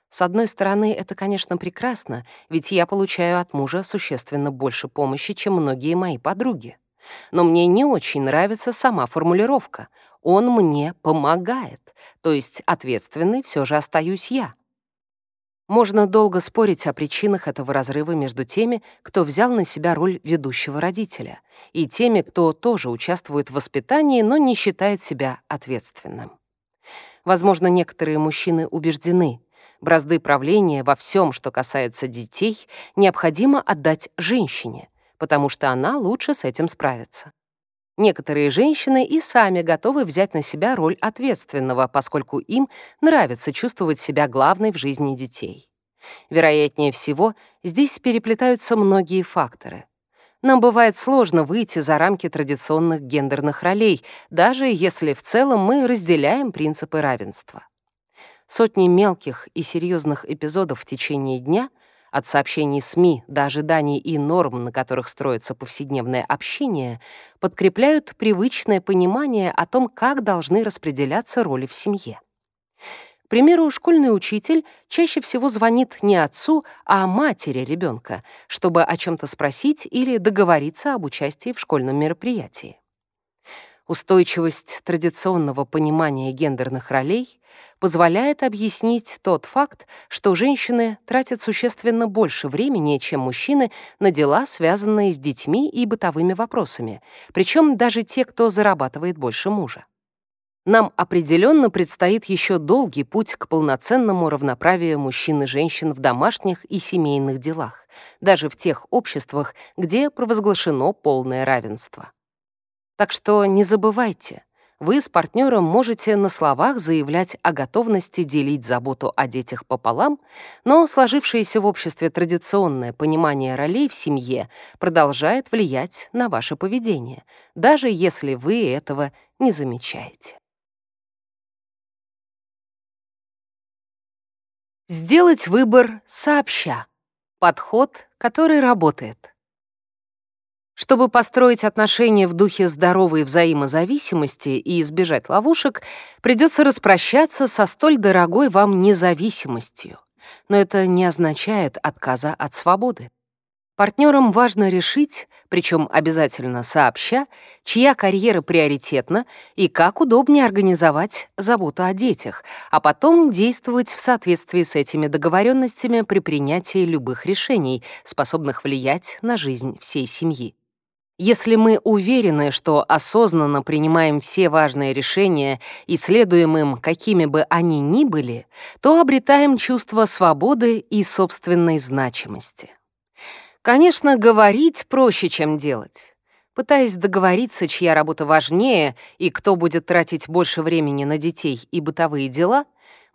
С одной стороны, это, конечно, прекрасно, ведь я получаю от мужа существенно больше помощи, чем многие мои подруги. Но мне не очень нравится сама формулировка «он мне помогает», то есть ответственной все же остаюсь я. Можно долго спорить о причинах этого разрыва между теми, кто взял на себя роль ведущего родителя, и теми, кто тоже участвует в воспитании, но не считает себя ответственным. Возможно, некоторые мужчины убеждены, бразды правления во всем, что касается детей, необходимо отдать женщине — потому что она лучше с этим справится. Некоторые женщины и сами готовы взять на себя роль ответственного, поскольку им нравится чувствовать себя главной в жизни детей. Вероятнее всего, здесь переплетаются многие факторы. Нам бывает сложно выйти за рамки традиционных гендерных ролей, даже если в целом мы разделяем принципы равенства. Сотни мелких и серьезных эпизодов в течение дня от сообщений СМИ до ожиданий и норм, на которых строится повседневное общение, подкрепляют привычное понимание о том, как должны распределяться роли в семье. К примеру, школьный учитель чаще всего звонит не отцу, а матери ребенка, чтобы о чем-то спросить или договориться об участии в школьном мероприятии. Устойчивость традиционного понимания гендерных ролей позволяет объяснить тот факт, что женщины тратят существенно больше времени, чем мужчины, на дела, связанные с детьми и бытовыми вопросами, причем даже те, кто зарабатывает больше мужа. Нам определенно предстоит еще долгий путь к полноценному равноправию мужчин и женщин в домашних и семейных делах, даже в тех обществах, где провозглашено полное равенство. Так что не забывайте, вы с партнером можете на словах заявлять о готовности делить заботу о детях пополам, но сложившееся в обществе традиционное понимание ролей в семье продолжает влиять на ваше поведение, даже если вы этого не замечаете. Сделать выбор сообща. Подход, который работает. Чтобы построить отношения в духе здоровой взаимозависимости и избежать ловушек, придется распрощаться со столь дорогой вам независимостью. Но это не означает отказа от свободы. Партнерам важно решить, причем обязательно сообща, чья карьера приоритетна и как удобнее организовать заботу о детях, а потом действовать в соответствии с этими договоренностями при принятии любых решений, способных влиять на жизнь всей семьи. Если мы уверены, что осознанно принимаем все важные решения и следуем им, какими бы они ни были, то обретаем чувство свободы и собственной значимости. Конечно, говорить проще, чем делать. Пытаясь договориться, чья работа важнее и кто будет тратить больше времени на детей и бытовые дела,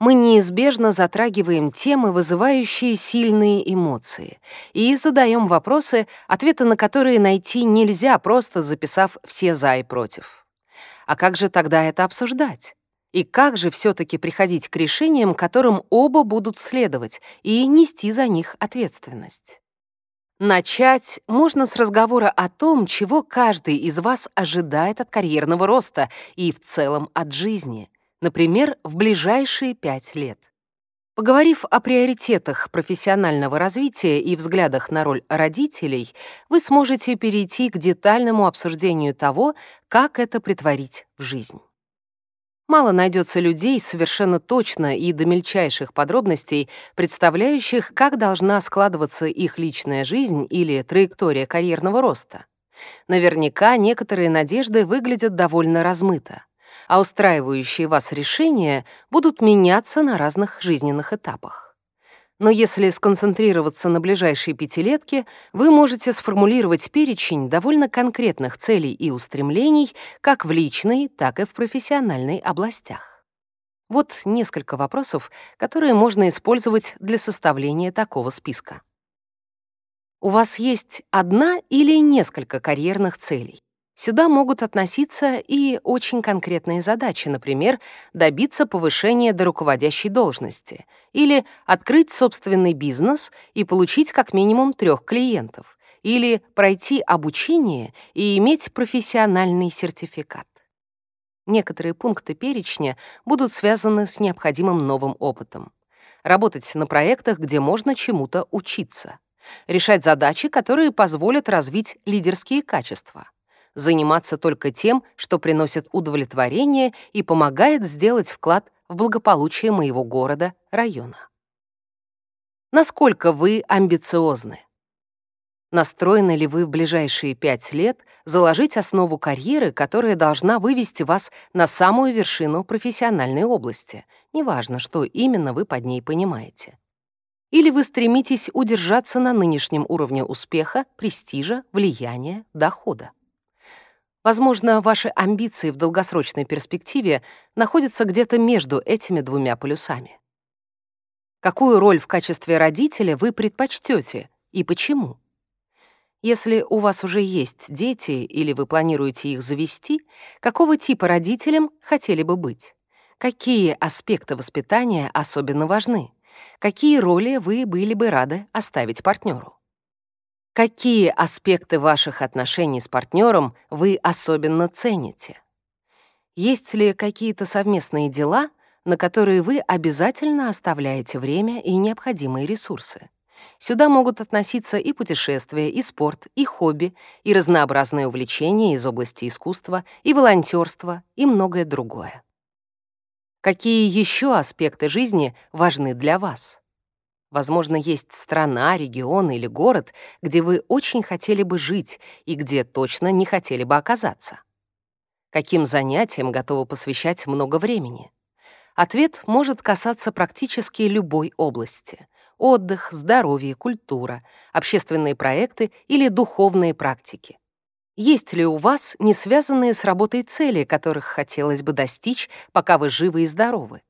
мы неизбежно затрагиваем темы, вызывающие сильные эмоции, и задаем вопросы, ответы на которые найти нельзя, просто записав все «за» и «против». А как же тогда это обсуждать? И как же все таки приходить к решениям, которым оба будут следовать, и нести за них ответственность? Начать можно с разговора о том, чего каждый из вас ожидает от карьерного роста и в целом от жизни, например, в ближайшие пять лет. Поговорив о приоритетах профессионального развития и взглядах на роль родителей, вы сможете перейти к детальному обсуждению того, как это притворить в жизнь. Мало найдется людей, совершенно точно и до мельчайших подробностей, представляющих, как должна складываться их личная жизнь или траектория карьерного роста. Наверняка некоторые надежды выглядят довольно размыто, а устраивающие вас решения будут меняться на разных жизненных этапах. Но если сконцентрироваться на ближайшей пятилетке, вы можете сформулировать перечень довольно конкретных целей и устремлений как в личной, так и в профессиональной областях. Вот несколько вопросов, которые можно использовать для составления такого списка. У вас есть одна или несколько карьерных целей? Сюда могут относиться и очень конкретные задачи, например, добиться повышения до руководящей должности или открыть собственный бизнес и получить как минимум трех клиентов, или пройти обучение и иметь профессиональный сертификат. Некоторые пункты перечня будут связаны с необходимым новым опытом. Работать на проектах, где можно чему-то учиться. Решать задачи, которые позволят развить лидерские качества заниматься только тем, что приносит удовлетворение и помогает сделать вклад в благополучие моего города, района. Насколько вы амбициозны? Настроены ли вы в ближайшие пять лет заложить основу карьеры, которая должна вывести вас на самую вершину профессиональной области, неважно, что именно вы под ней понимаете? Или вы стремитесь удержаться на нынешнем уровне успеха, престижа, влияния, дохода? Возможно, ваши амбиции в долгосрочной перспективе находятся где-то между этими двумя полюсами. Какую роль в качестве родителя вы предпочтете и почему? Если у вас уже есть дети или вы планируете их завести, какого типа родителем хотели бы быть? Какие аспекты воспитания особенно важны? Какие роли вы были бы рады оставить партнеру? Какие аспекты ваших отношений с партнером вы особенно цените? Есть ли какие-то совместные дела, на которые вы обязательно оставляете время и необходимые ресурсы. Сюда могут относиться и путешествия, и спорт, и хобби, и разнообразные увлечения из области искусства, и волонтерство, и многое другое. Какие еще аспекты жизни важны для вас? Возможно, есть страна, регион или город, где вы очень хотели бы жить и где точно не хотели бы оказаться. Каким занятиям готовы посвящать много времени? Ответ может касаться практически любой области — отдых, здоровье, культура, общественные проекты или духовные практики. Есть ли у вас не связанные с работой цели, которых хотелось бы достичь, пока вы живы и здоровы?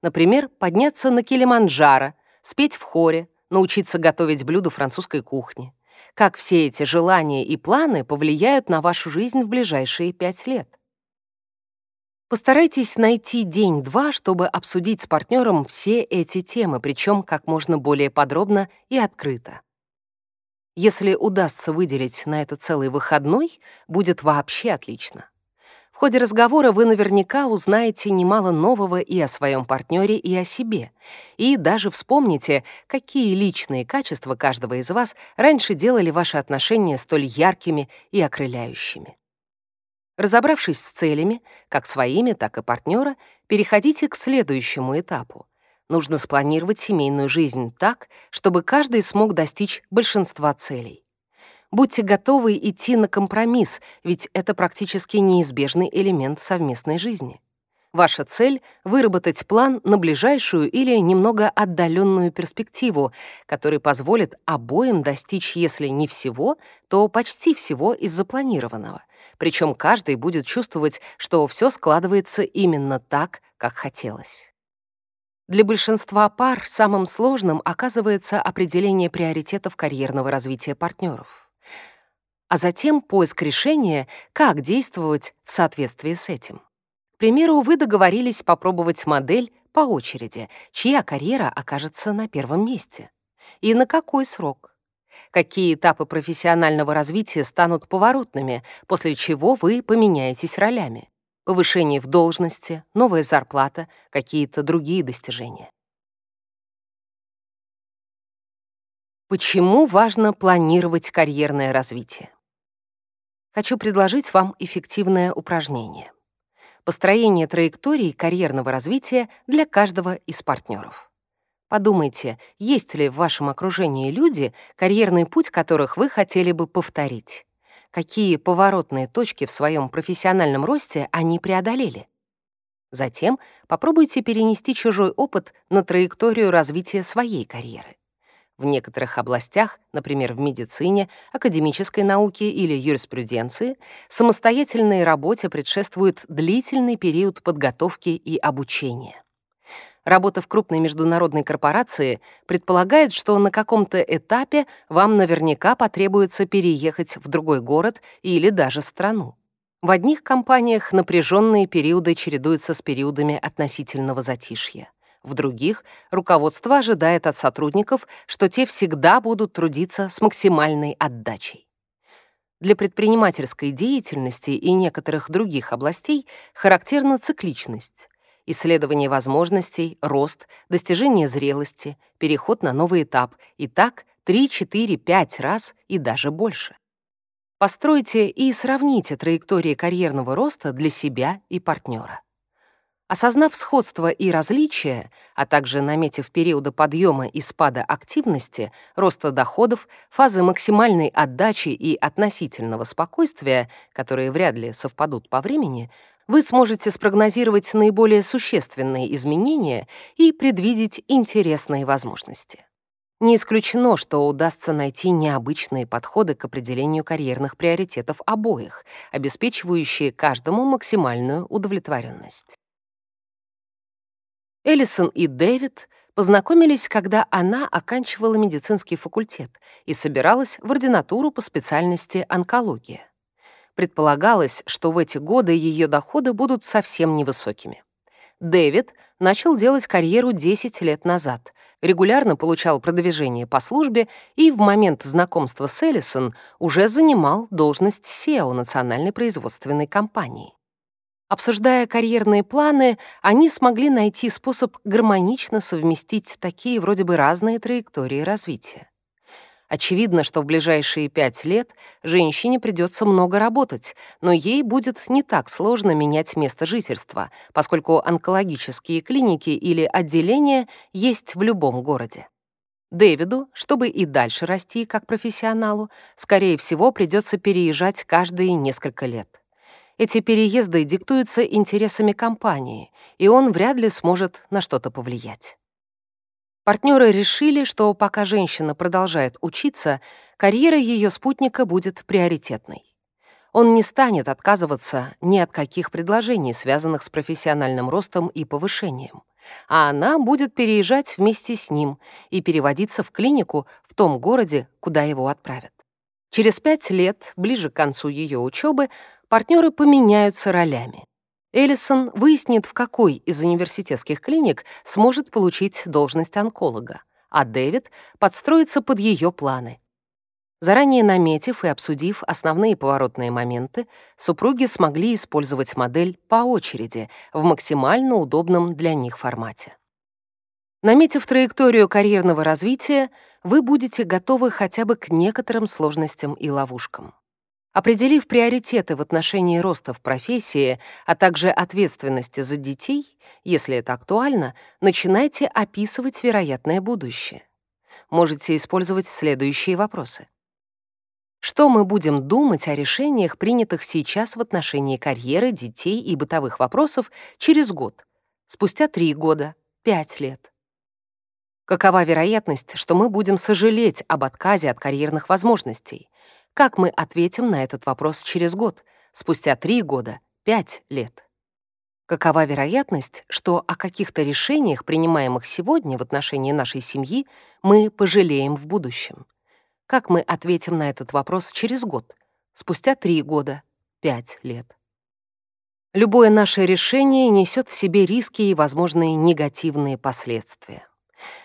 Например, подняться на Килиманджаро, спеть в хоре, научиться готовить блюда французской кухни. Как все эти желания и планы повлияют на вашу жизнь в ближайшие пять лет? Постарайтесь найти день-два, чтобы обсудить с партнером все эти темы, причем как можно более подробно и открыто. Если удастся выделить на это целый выходной, будет вообще отлично. В ходе разговора вы наверняка узнаете немало нового и о своем партнере, и о себе, и даже вспомните, какие личные качества каждого из вас раньше делали ваши отношения столь яркими и окрыляющими. Разобравшись с целями, как своими, так и партнера, переходите к следующему этапу. Нужно спланировать семейную жизнь так, чтобы каждый смог достичь большинства целей. Будьте готовы идти на компромисс, ведь это практически неизбежный элемент совместной жизни. Ваша цель — выработать план на ближайшую или немного отдаленную перспективу, который позволит обоим достичь, если не всего, то почти всего из запланированного. Причем каждый будет чувствовать, что все складывается именно так, как хотелось. Для большинства пар самым сложным оказывается определение приоритетов карьерного развития партнеров, а затем поиск решения, как действовать в соответствии с этим. К примеру, вы договорились попробовать модель по очереди, чья карьера окажется на первом месте. И на какой срок? Какие этапы профессионального развития станут поворотными, после чего вы поменяетесь ролями? Повышение в должности, новая зарплата, какие-то другие достижения. Почему важно планировать карьерное развитие? Хочу предложить вам эффективное упражнение построение траектории карьерного развития для каждого из партнеров. Подумайте, есть ли в вашем окружении люди, карьерный путь которых вы хотели бы повторить? Какие поворотные точки в своем профессиональном росте они преодолели? Затем попробуйте перенести чужой опыт на траекторию развития своей карьеры. В некоторых областях, например, в медицине, академической науке или юриспруденции, самостоятельной работе предшествует длительный период подготовки и обучения. Работа в крупной международной корпорации предполагает, что на каком-то этапе вам наверняка потребуется переехать в другой город или даже страну. В одних компаниях напряженные периоды чередуются с периодами относительного затишья. В других руководство ожидает от сотрудников, что те всегда будут трудиться с максимальной отдачей. Для предпринимательской деятельности и некоторых других областей характерна цикличность, исследование возможностей, рост, достижение зрелости, переход на новый этап и так 3, 4, 5 раз и даже больше. Постройте и сравните траектории карьерного роста для себя и партнера. Осознав сходство и различия, а также наметив периоды подъема и спада активности, роста доходов, фазы максимальной отдачи и относительного спокойствия, которые вряд ли совпадут по времени, вы сможете спрогнозировать наиболее существенные изменения и предвидеть интересные возможности. Не исключено, что удастся найти необычные подходы к определению карьерных приоритетов обоих, обеспечивающие каждому максимальную удовлетворенность. Эллисон и Дэвид познакомились, когда она оканчивала медицинский факультет и собиралась в ординатуру по специальности онкология. Предполагалось, что в эти годы ее доходы будут совсем невысокими. Дэвид начал делать карьеру 10 лет назад, регулярно получал продвижение по службе и в момент знакомства с Эллисон уже занимал должность SEO национальной производственной компании. Обсуждая карьерные планы, они смогли найти способ гармонично совместить такие вроде бы разные траектории развития. Очевидно, что в ближайшие пять лет женщине придется много работать, но ей будет не так сложно менять место жительства, поскольку онкологические клиники или отделения есть в любом городе. Дэвиду, чтобы и дальше расти как профессионалу, скорее всего, придется переезжать каждые несколько лет. Эти переезды диктуются интересами компании, и он вряд ли сможет на что-то повлиять. Партнеры решили, что пока женщина продолжает учиться, карьера ее спутника будет приоритетной. Он не станет отказываться ни от каких предложений, связанных с профессиональным ростом и повышением, а она будет переезжать вместе с ним и переводиться в клинику в том городе, куда его отправят. Через пять лет, ближе к концу ее учебы, партнеры поменяются ролями. Эллисон выяснит, в какой из университетских клиник сможет получить должность онколога, а Дэвид подстроится под ее планы. Заранее наметив и обсудив основные поворотные моменты, супруги смогли использовать модель по очереди в максимально удобном для них формате. Наметив траекторию карьерного развития, вы будете готовы хотя бы к некоторым сложностям и ловушкам. Определив приоритеты в отношении роста в профессии, а также ответственности за детей, если это актуально, начинайте описывать вероятное будущее. Можете использовать следующие вопросы. Что мы будем думать о решениях, принятых сейчас в отношении карьеры, детей и бытовых вопросов через год, спустя три года, пять лет? Какова вероятность, что мы будем сожалеть об отказе от карьерных возможностей? Как мы ответим на этот вопрос через год, спустя три года, пять лет? Какова вероятность, что о каких-то решениях, принимаемых сегодня в отношении нашей семьи, мы пожалеем в будущем? Как мы ответим на этот вопрос через год, спустя три года, пять лет? Любое наше решение несет в себе риски и возможные негативные последствия.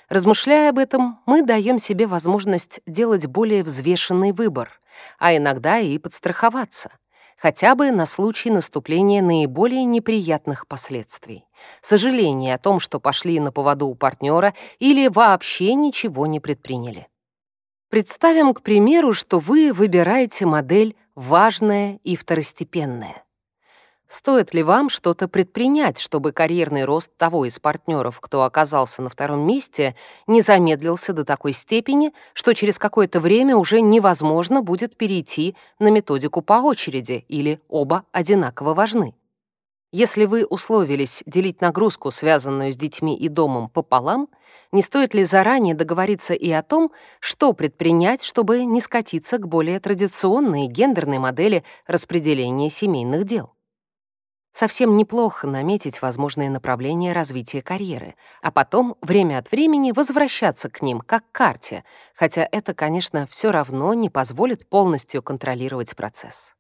Размышляя об этом, мы даем себе возможность делать более взвешенный выбор, а иногда и подстраховаться, хотя бы на случай наступления наиболее неприятных последствий. Сожаление о том, что пошли на поводу у партнера или вообще ничего не предприняли. Представим, к примеру, что вы выбираете модель «важная» и «второстепенная». Стоит ли вам что-то предпринять, чтобы карьерный рост того из партнеров, кто оказался на втором месте, не замедлился до такой степени, что через какое-то время уже невозможно будет перейти на методику по очереди или оба одинаково важны? Если вы условились делить нагрузку, связанную с детьми и домом, пополам, не стоит ли заранее договориться и о том, что предпринять, чтобы не скатиться к более традиционной гендерной модели распределения семейных дел? Совсем неплохо наметить возможные направления развития карьеры, а потом время от времени возвращаться к ним, как к карте, хотя это, конечно, все равно не позволит полностью контролировать процесс.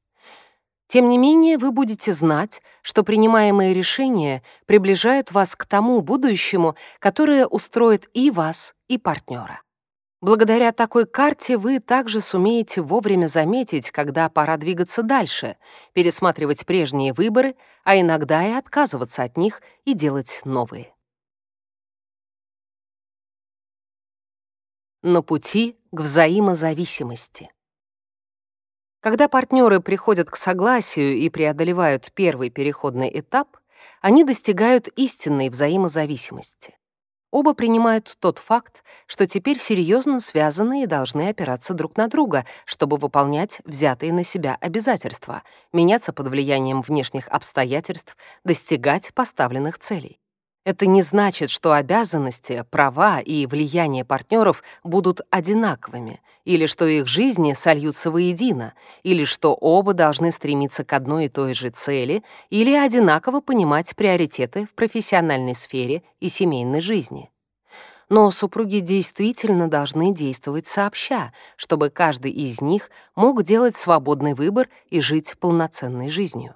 Тем не менее, вы будете знать, что принимаемые решения приближают вас к тому будущему, которое устроит и вас, и партнера. Благодаря такой карте вы также сумеете вовремя заметить, когда пора двигаться дальше, пересматривать прежние выборы, а иногда и отказываться от них и делать новые. На пути к взаимозависимости. Когда партнеры приходят к согласию и преодолевают первый переходный этап, они достигают истинной взаимозависимости. Оба принимают тот факт, что теперь серьезно связаны и должны опираться друг на друга, чтобы выполнять взятые на себя обязательства, меняться под влиянием внешних обстоятельств, достигать поставленных целей. Это не значит, что обязанности, права и влияние партнеров будут одинаковыми, или что их жизни сольются воедино, или что оба должны стремиться к одной и той же цели, или одинаково понимать приоритеты в профессиональной сфере и семейной жизни. Но супруги действительно должны действовать сообща, чтобы каждый из них мог делать свободный выбор и жить полноценной жизнью.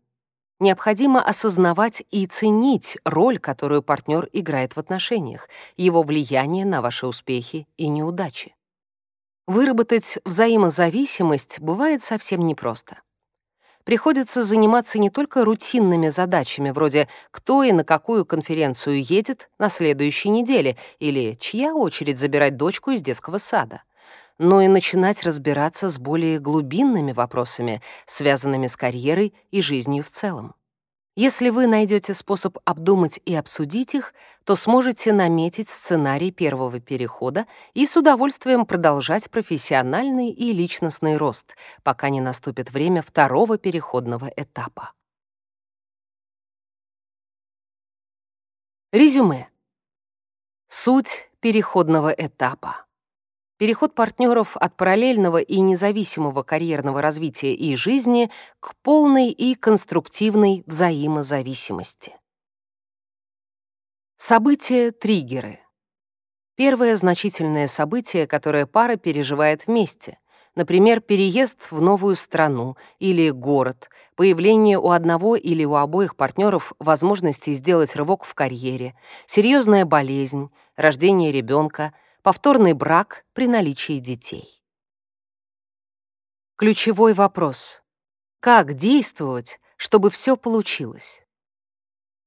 Необходимо осознавать и ценить роль, которую партнер играет в отношениях, его влияние на ваши успехи и неудачи. Выработать взаимозависимость бывает совсем непросто. приходится заниматься не только рутинными задачами, вроде «кто и на какую конференцию едет на следующей неделе» или «чья очередь забирать дочку из детского сада», но и начинать разбираться с более глубинными вопросами, связанными с карьерой и жизнью в целом. Если вы найдете способ обдумать и обсудить их, то сможете наметить сценарий первого перехода и с удовольствием продолжать профессиональный и личностный рост, пока не наступит время второго переходного этапа. Резюме. Суть переходного этапа. Переход партнеров от параллельного и независимого карьерного развития и жизни к полной и конструктивной взаимозависимости. События-триггеры. Первое значительное событие, которое пара переживает вместе. Например, переезд в новую страну или город, появление у одного или у обоих партнеров возможности сделать рывок в карьере, серьезная болезнь, рождение ребенка — повторный брак при наличии детей. Ключевой вопрос. Как действовать, чтобы все получилось?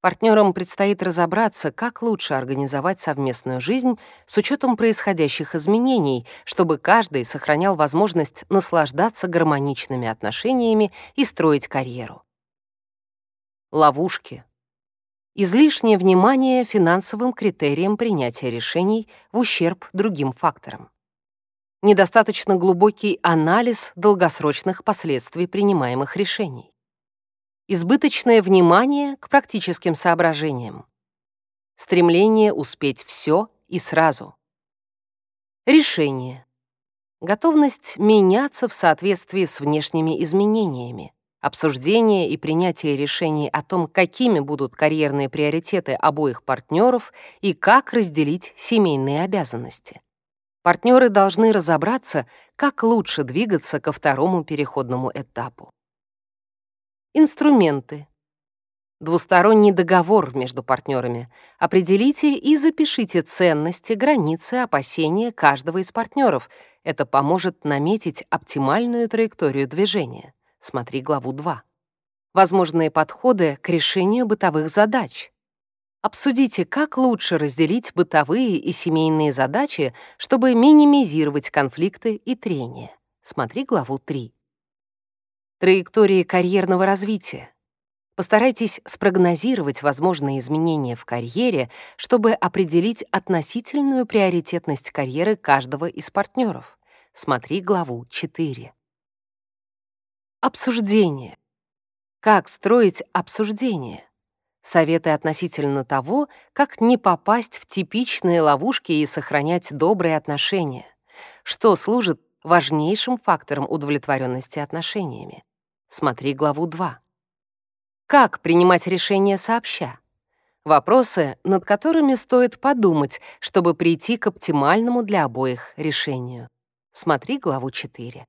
Партнерам предстоит разобраться, как лучше организовать совместную жизнь с учетом происходящих изменений, чтобы каждый сохранял возможность наслаждаться гармоничными отношениями и строить карьеру. Ловушки, излишнее внимание финансовым критериям принятия решений в ущерб другим факторам. Недостаточно глубокий анализ долгосрочных последствий принимаемых решений. Избыточное внимание к практическим соображениям. Стремление успеть все и сразу. Решение. Готовность меняться в соответствии с внешними изменениями обсуждение и принятие решений о том, какими будут карьерные приоритеты обоих партнеров и как разделить семейные обязанности. Партнеры должны разобраться, как лучше двигаться ко второму переходному этапу. Инструменты. Двусторонний договор между партнерами. Определите и запишите ценности, границы, опасения каждого из партнеров. Это поможет наметить оптимальную траекторию движения. Смотри главу 2. Возможные подходы к решению бытовых задач. Обсудите, как лучше разделить бытовые и семейные задачи, чтобы минимизировать конфликты и трения. Смотри главу 3. Траектории карьерного развития. Постарайтесь спрогнозировать возможные изменения в карьере, чтобы определить относительную приоритетность карьеры каждого из партнеров. Смотри главу 4. Обсуждение. Как строить обсуждение? Советы относительно того, как не попасть в типичные ловушки и сохранять добрые отношения. Что служит важнейшим фактором удовлетворенности отношениями. Смотри главу 2. Как принимать решения сообща? Вопросы, над которыми стоит подумать, чтобы прийти к оптимальному для обоих решению. Смотри главу 4.